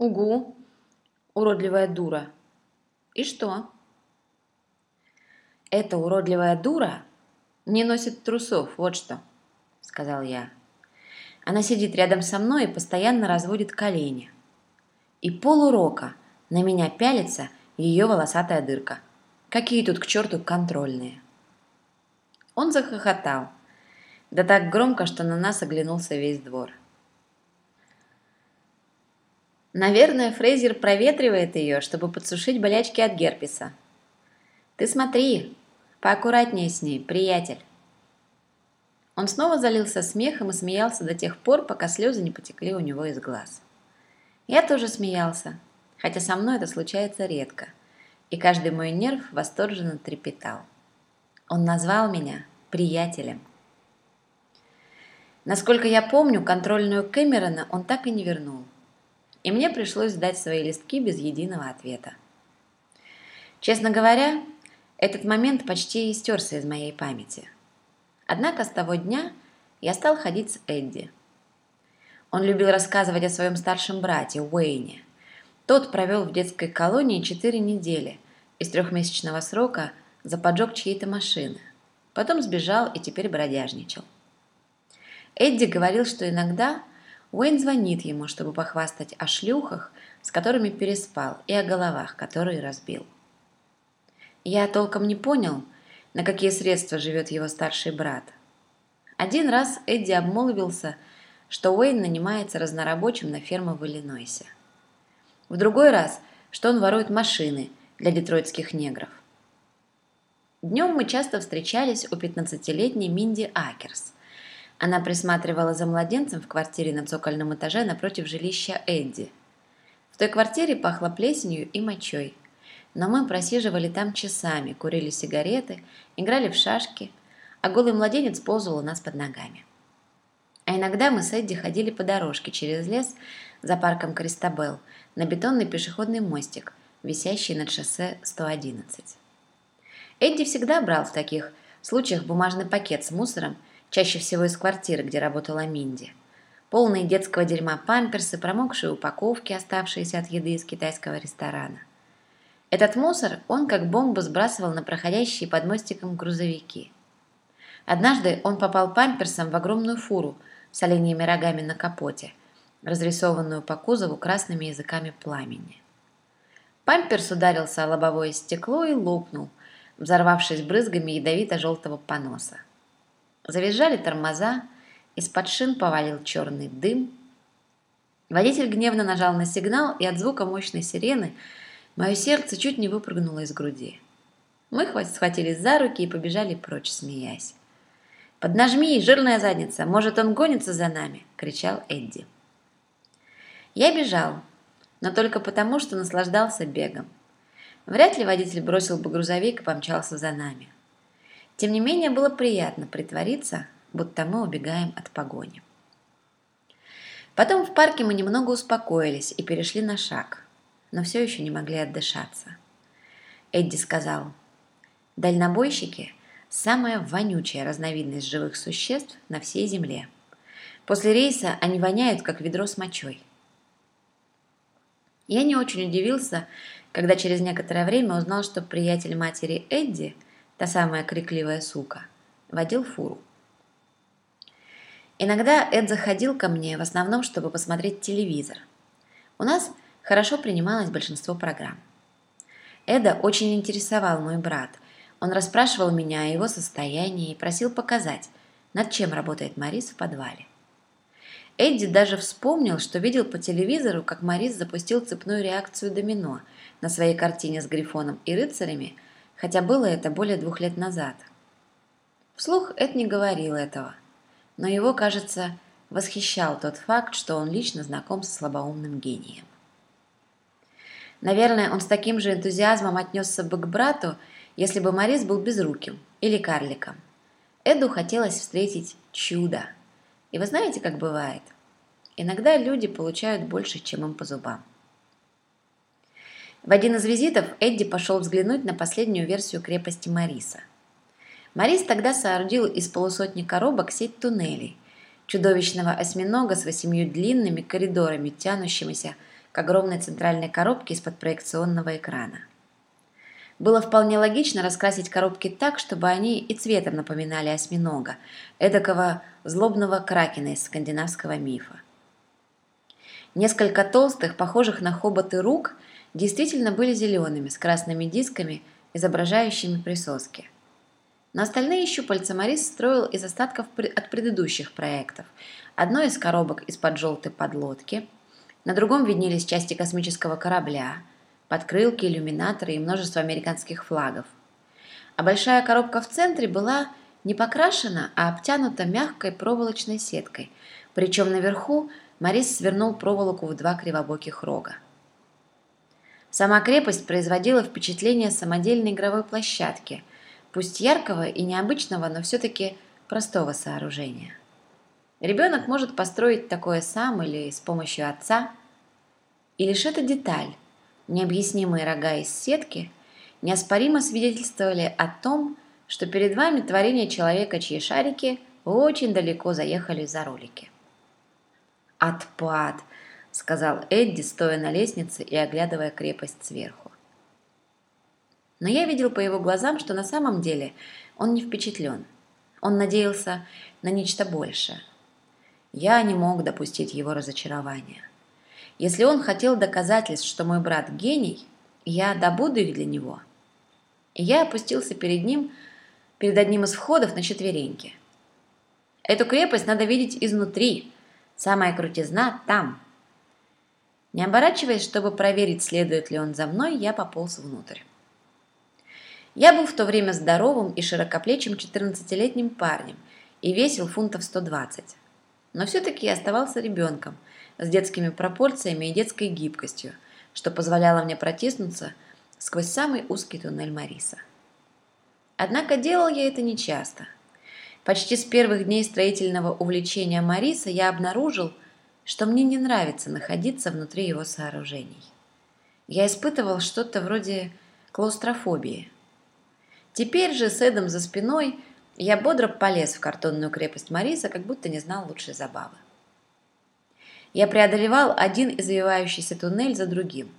Угу, уродливая дура. И что? Эта уродливая дура не носит трусов, вот что, сказал я. Она сидит рядом со мной и постоянно разводит колени. И полурока на меня пялится ее волосатая дырка. Какие тут к черту контрольные. Он захохотал. Да так громко, что на нас оглянулся весь двор. Наверное, Фрейзер проветривает ее, чтобы подсушить болячки от герпеса. Ты смотри, поаккуратнее с ней, приятель. Он снова залился смехом и смеялся до тех пор, пока слезы не потекли у него из глаз. Я тоже смеялся, хотя со мной это случается редко, и каждый мой нерв восторженно трепетал. Он назвал меня приятелем. Насколько я помню, контрольную Кэмерона он так и не вернул и мне пришлось сдать свои листки без единого ответа. Честно говоря, этот момент почти истерся из моей памяти. Однако с того дня я стал ходить с Эдди. Он любил рассказывать о своем старшем брате Уэйне. Тот провел в детской колонии четыре недели из трехмесячного срока за поджог чьей-то машины. Потом сбежал и теперь бродяжничал. Эдди говорил, что иногда Уэйн звонит ему, чтобы похвастать о шлюхах, с которыми переспал, и о головах, которые разбил. Я толком не понял, на какие средства живет его старший брат. Один раз Эдди обмолвился, что Уэйн нанимается разнорабочим на ферму в Иллинойсе. В другой раз, что он ворует машины для детройтских негров. Днем мы часто встречались у 15-летней Минди Акерс – она присматривала за младенцем в квартире на цокольном этаже напротив жилища Эдди. В той квартире пахло плесенью и мочой. Но мы просиживали там часами, курили сигареты, играли в шашки, а голый младенец ползал у нас под ногами. А иногда мы с Эдди ходили по дорожке через лес за парком Кристабел на бетонный пешеходный мостик, висящий над шоссе 111. Эдди всегда брал в таких случаях бумажный пакет с мусором чаще всего из квартиры, где работала Минди. Полные детского дерьма памперсы, промокшие упаковки, оставшиеся от еды из китайского ресторана. Этот мусор он как бомбу сбрасывал на проходящие под мостиком грузовики. Однажды он попал памперсом в огромную фуру с оленьими рогами на капоте, разрисованную по кузову красными языками пламени. Памперс ударился о лобовое стекло и лопнул, взорвавшись брызгами ядовито-желтого поноса. Завизжали тормоза, из-под шин повалил черный дым. Водитель гневно нажал на сигнал, и от звука мощной сирены мое сердце чуть не выпрыгнуло из груди. Мы схватились за руки и побежали прочь, смеясь. «Поднажми, жирная задница, может, он гонится за нами!» – кричал Эдди. Я бежал, но только потому, что наслаждался бегом. Вряд ли водитель бросил бы грузовик и помчался за нами. Тем не менее, было приятно притвориться, будто мы убегаем от погони. Потом в парке мы немного успокоились и перешли на шаг, но все еще не могли отдышаться. Эдди сказал, «Дальнобойщики – самая вонючая разновидность живых существ на всей Земле. После рейса они воняют, как ведро с мочой». Я не очень удивился, когда через некоторое время узнал, что приятель матери Эдди – та самая крикливая сука, водил фуру. Иногда Эд заходил ко мне в основном, чтобы посмотреть телевизор. У нас хорошо принималось большинство программ. Эда очень интересовал мой брат. Он расспрашивал меня о его состоянии и просил показать, над чем работает Марис в подвале. Эдди даже вспомнил, что видел по телевизору, как Марис запустил цепную реакцию домино на своей картине с Грифоном и рыцарями – хотя было это более двух лет назад. Вслух Эд не говорил этого, но его, кажется, восхищал тот факт, что он лично знаком со слабоумным гением. Наверное, он с таким же энтузиазмом отнесся бы к брату, если бы Морис был безруким или карликом. Эду хотелось встретить чудо. И вы знаете, как бывает? Иногда люди получают больше, чем им по зубам. В один из визитов Эдди пошел взглянуть на последнюю версию крепости Мариса. Марис тогда соорудил из полусотни коробок сеть туннелей, чудовищного осьминога с восемью длинными коридорами, тянущимися к огромной центральной коробке из-под проекционного экрана. Было вполне логично раскрасить коробки так, чтобы они и цветом напоминали осьминога, эдакого злобного кракена из скандинавского мифа. Несколько толстых, похожих на хоботы рук, действительно были зелеными, с красными дисками, изображающими присоски. Но остальные щупальца Марис строил из остатков от предыдущих проектов. Одно из коробок из-под желтой подлодки, на другом виднелись части космического корабля – подкрылки, иллюминаторы и множество американских флагов. А большая коробка в центре была не покрашена, а обтянута мягкой проволочной сеткой, причем наверху Морис свернул проволоку в два кривобоких рога. Сама крепость производила впечатление самодельной игровой площадки, пусть яркого и необычного, но все-таки простого сооружения. Ребенок может построить такое сам или с помощью отца. И лишь эта деталь, Необъяснимые рога из сетки неоспоримо свидетельствовали о том, что перед вами творение человека, чьи шарики очень далеко заехали за ролики. «Отпад!» — сказал Эдди, стоя на лестнице и оглядывая крепость сверху. Но я видел по его глазам, что на самом деле он не впечатлен. Он надеялся на нечто большее. Я не мог допустить его разочарования. Если он хотел доказательств, что мой брат гений, я добуду их для него. И я опустился перед ним, перед одним из входов на четвереньки. Эту крепость надо видеть изнутри. Самая крутизна там. Не оборачиваясь, чтобы проверить, следует ли он за мной, я пополз внутрь. Я был в то время здоровым и широкоплечим 14-летним парнем и весил фунтов 120. Но все-таки я оставался ребенком – с детскими пропорциями и детской гибкостью, что позволяло мне протиснуться сквозь самый узкий туннель Мариса. Однако делал я это нечасто. Почти с первых дней строительного увлечения Мариса я обнаружил, что мне не нравится находиться внутри его сооружений. Я испытывал что-то вроде клаустрофобии. Теперь же с Эдом за спиной я бодро полез в картонную крепость Мариса, как будто не знал лучшей забавы. Я преодолевал один извивающийся туннель за другим.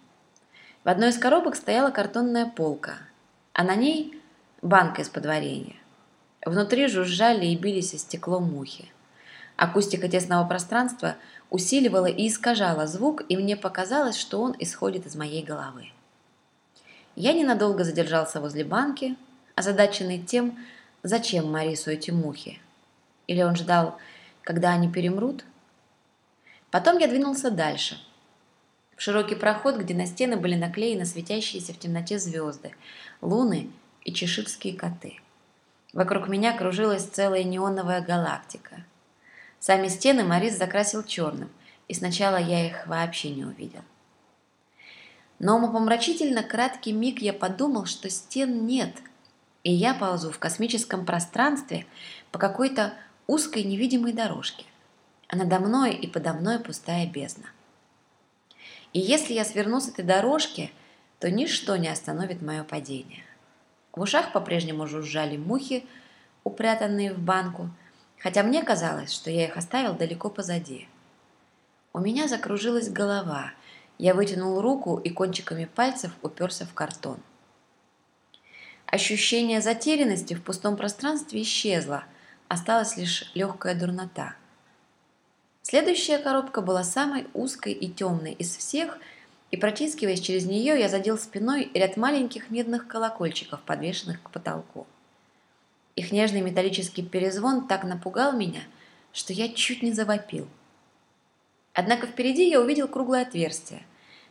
В одной из коробок стояла картонная полка, а на ней банка из-под варенья. Внутри жужжали и бились о стекло мухи. Акустика тесного пространства усиливала и искажала звук, и мне показалось, что он исходит из моей головы. Я ненадолго задержался возле банки, озадаченный тем, зачем Марису эти мухи. Или он ждал, когда они перемрут – Потом я двинулся дальше. В широкий проход, где на стены были наклеены светящиеся в темноте звезды, луны и чеширские коты. Вокруг меня кружилась целая неоновая галактика. Сами стены Морис закрасил черным, и сначала я их вообще не увидел. Но умопомрачительно краткий миг я подумал, что стен нет, и я ползу в космическом пространстве по какой-то узкой невидимой дорожке а надо мной и подо мной пустая бездна. И если я сверну с этой дорожки, то ничто не остановит мое падение. В ушах по-прежнему жужжали мухи, упрятанные в банку, хотя мне казалось, что я их оставил далеко позади. У меня закружилась голова, я вытянул руку и кончиками пальцев уперся в картон. Ощущение затерянности в пустом пространстве исчезло, осталась лишь легкая дурнота – Следующая коробка была самой узкой и темной из всех, и, протискиваясь через нее, я задел спиной ряд маленьких медных колокольчиков, подвешенных к потолку. Их нежный металлический перезвон так напугал меня, что я чуть не завопил. Однако впереди я увидел круглое отверстие,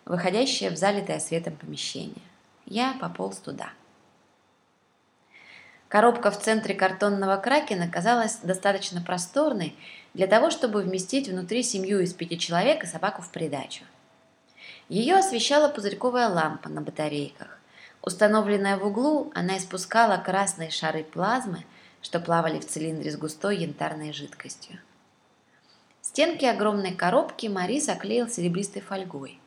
выходящее в залитое светом помещение. Я пополз туда. Коробка в центре картонного кракена казалась достаточно просторной для того, чтобы вместить внутри семью из пяти человек и собаку в придачу. Ее освещала пузырьковая лампа на батарейках. Установленная в углу, она испускала красные шары плазмы, что плавали в цилиндре с густой янтарной жидкостью. Стенки огромной коробки Марис оклеил серебристой фольгой.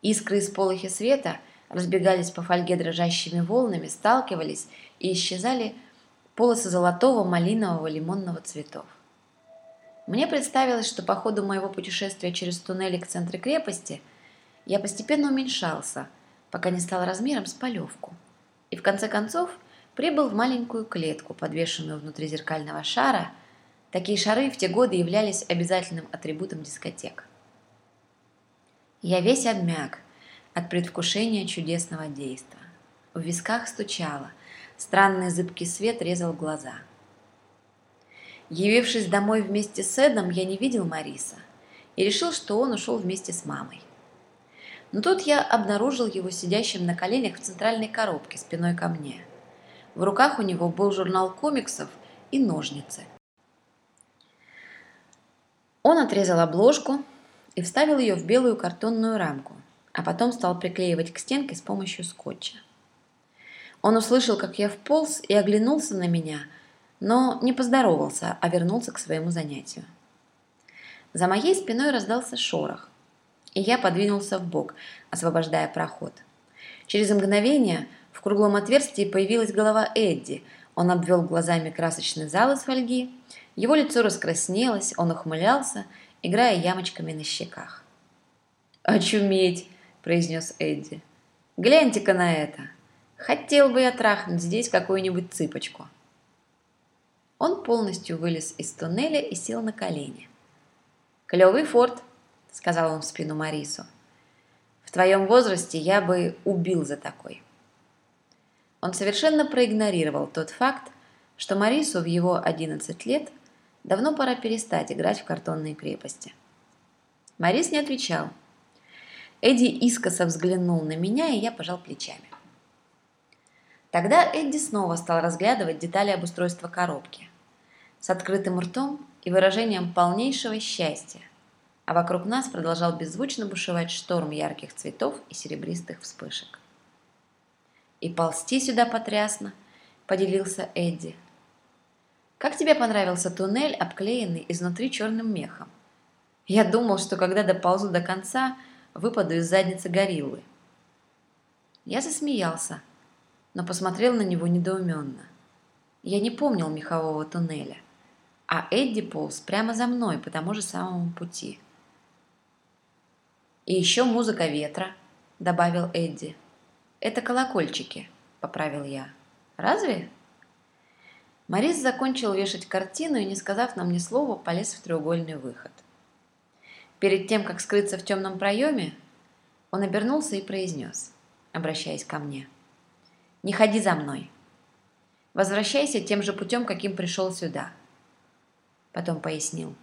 Искры из полохи света разбегались по фольге дрожащими волнами, сталкивались и исчезали полосы золотого, малинового, лимонного цветов. Мне представилось, что по ходу моего путешествия через туннели к центру крепости я постепенно уменьшался, пока не стал размером с полевку. И в конце концов прибыл в маленькую клетку, подвешенную внутри зеркального шара. Такие шары в те годы являлись обязательным атрибутом дискотек. Я весь обмяк от предвкушения чудесного действа. В висках стучало, странный зыбкий свет резал глаза. Явившись домой вместе с Эдом, я не видел Мариса и решил, что он ушел вместе с мамой. Но тут я обнаружил его сидящим на коленях в центральной коробке спиной ко мне. В руках у него был журнал комиксов и ножницы. Он отрезал обложку и вставил ее в белую картонную рамку, а потом стал приклеивать к стенке с помощью скотча. Он услышал, как я вполз и оглянулся на меня, но не поздоровался, а вернулся к своему занятию. За моей спиной раздался шорох, и я подвинулся в бок, освобождая проход. Через мгновение в круглом отверстии появилась голова Эдди. Он обвел глазами красочный зал из фольги. Его лицо раскраснелось, он ухмылялся, играя ямочками на щеках. «Очуметь!» – произнес Эдди. «Гляньте-ка на это! Хотел бы я трахнуть здесь какую-нибудь цыпочку!» Он полностью вылез из туннеля и сел на колени. «Клевый форт!» Сказал он в спину Марису. В твоем возрасте я бы убил за такой. Он совершенно проигнорировал тот факт, что Марису в его 11 лет давно пора перестать играть в картонные крепости. Марис не отвечал. Эдди искоса взглянул на меня, и я пожал плечами. Тогда Эдди снова стал разглядывать детали обустройства коробки с открытым ртом и выражением полнейшего счастья – а вокруг нас продолжал беззвучно бушевать шторм ярких цветов и серебристых вспышек. «И ползти сюда потрясно», — поделился Эдди. «Как тебе понравился туннель, обклеенный изнутри черным мехом? Я думал, что когда доползу до конца, выпаду из задницы гориллы». Я засмеялся, но посмотрел на него недоуменно. Я не помнил мехового туннеля, а Эдди полз прямо за мной по тому же самому пути. «И еще музыка ветра», — добавил Эдди. «Это колокольчики», — поправил я. «Разве?» Морис закончил вешать картину и, не сказав нам ни слова, полез в треугольный выход. Перед тем, как скрыться в темном проеме, он обернулся и произнес, обращаясь ко мне. «Не ходи за мной. Возвращайся тем же путем, каким пришел сюда». Потом пояснил.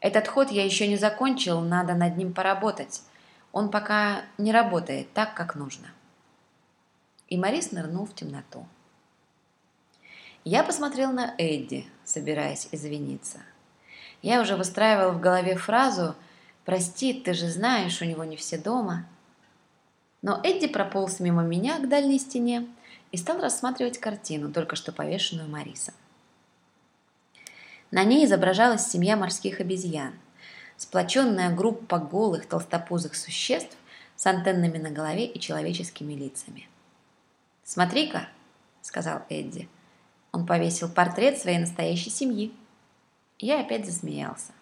«Этот ход я еще не закончил, надо над ним поработать, он пока не работает так, как нужно. И Морис нырнул в темноту. Я посмотрел на Эдди, собираясь извиниться. Я уже выстраивал в голове фразу «Прости, ты же знаешь, у него не все дома». Но Эдди прополз мимо меня к дальней стене и стал рассматривать картину, только что повешенную Марисом. На ней изображалась семья морских обезьян – сплоченная группа голых толстопузых существ с антеннами на голове и человеческими лицами. «Смотри-ка», — сказал Эдди. Он повесил портрет своей настоящей семьи. Я опять засмеялся.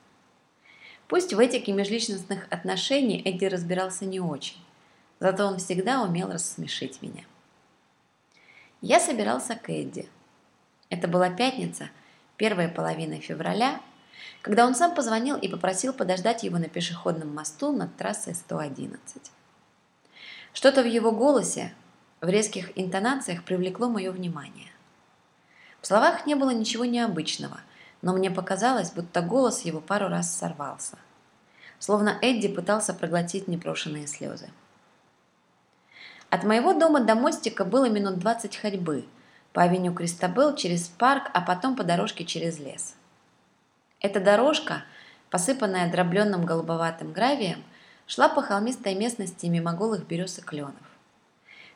Пусть в этике межличностных отношений Эдди разбирался не очень, зато он всегда умел рассмешить меня. Я собирался к Эдди. Это была пятница, первая половина февраля – когда он сам позвонил и попросил подождать его на пешеходном мосту над трассой 111. Что-то в его голосе, в резких интонациях привлекло мое внимание. В словах не было ничего необычного, но мне показалось, будто голос его пару раз сорвался. Словно Эдди пытался проглотить непрошенные слезы. От моего дома до мостика было минут 20 ходьбы, по авеню Кристабел через парк, а потом по дорожке через лес. Эта дорожка, посыпанная дробленным голубоватым гравием, шла по холмистой местности мимо голых берез и кленов.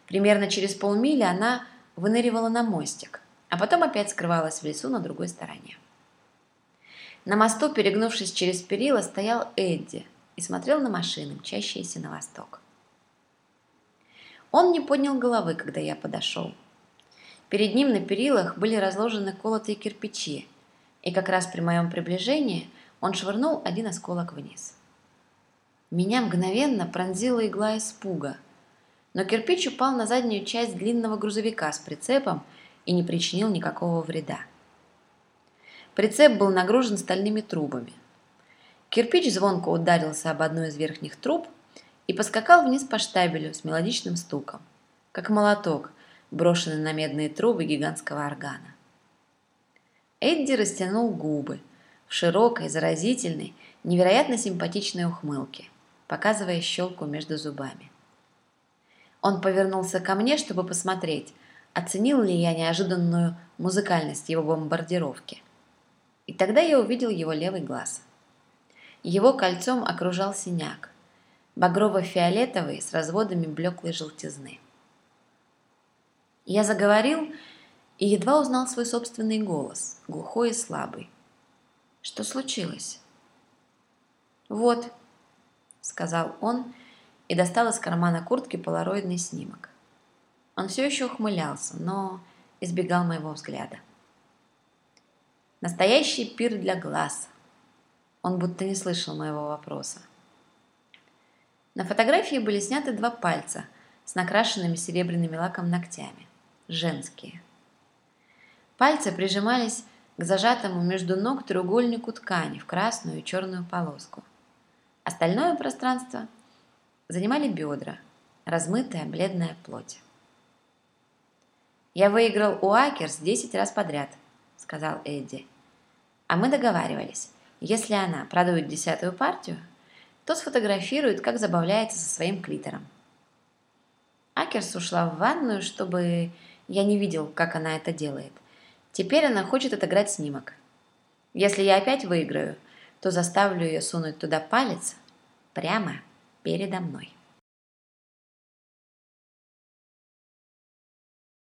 Примерно через полмили она выныривала на мостик, а потом опять скрывалась в лесу на другой стороне. На мосту, перегнувшись через перила, стоял Эдди и смотрел на машины, мчащиеся на восток. Он не поднял головы, когда я подошел. Перед ним на перилах были разложены колотые кирпичи, и как раз при моем приближении он швырнул один осколок вниз. Меня мгновенно пронзила игла испуга, но кирпич упал на заднюю часть длинного грузовика с прицепом и не причинил никакого вреда. Прицеп был нагружен стальными трубами. Кирпич звонко ударился об одну из верхних труб и поскакал вниз по штабелю с мелодичным стуком, как молоток, брошенный на медные трубы гигантского органа. Эдди растянул губы в широкой, заразительной, невероятно симпатичной ухмылке – показывая щелку между зубами. Он повернулся ко мне, чтобы посмотреть, оценил ли я неожиданную музыкальность его бомбардировки. И тогда я увидел его левый глаз. Его кольцом окружал синяк, багрово-фиолетовый с разводами блеклой желтизны. Я заговорил и едва узнал свой собственный голос, глухой и слабый. Что случилось? Вот, сказал он и достал из кармана куртки полароидный снимок. Он все еще ухмылялся, но избегал моего взгляда. Настоящий пир для глаз. Он будто не слышал моего вопроса. На фотографии были сняты два пальца с накрашенными серебряными лаком ногтями. Женские. Пальцы прижимались к зажатому между ног треугольнику ткани в красную и черную полоску. Остальное пространство занимали бедра, размытая бледная плоть. «Я выиграл у Акерс 10 раз подряд», — сказал Эдди. «А мы договаривались, если она продует десятую партию, то сфотографирует, как забавляется со своим клитором». Акерс ушла в ванную, чтобы я не видел, как она это делает. Теперь она хочет отыграть снимок. Если я опять выиграю, то заставлю ее сунуть туда палец прямо передо мной.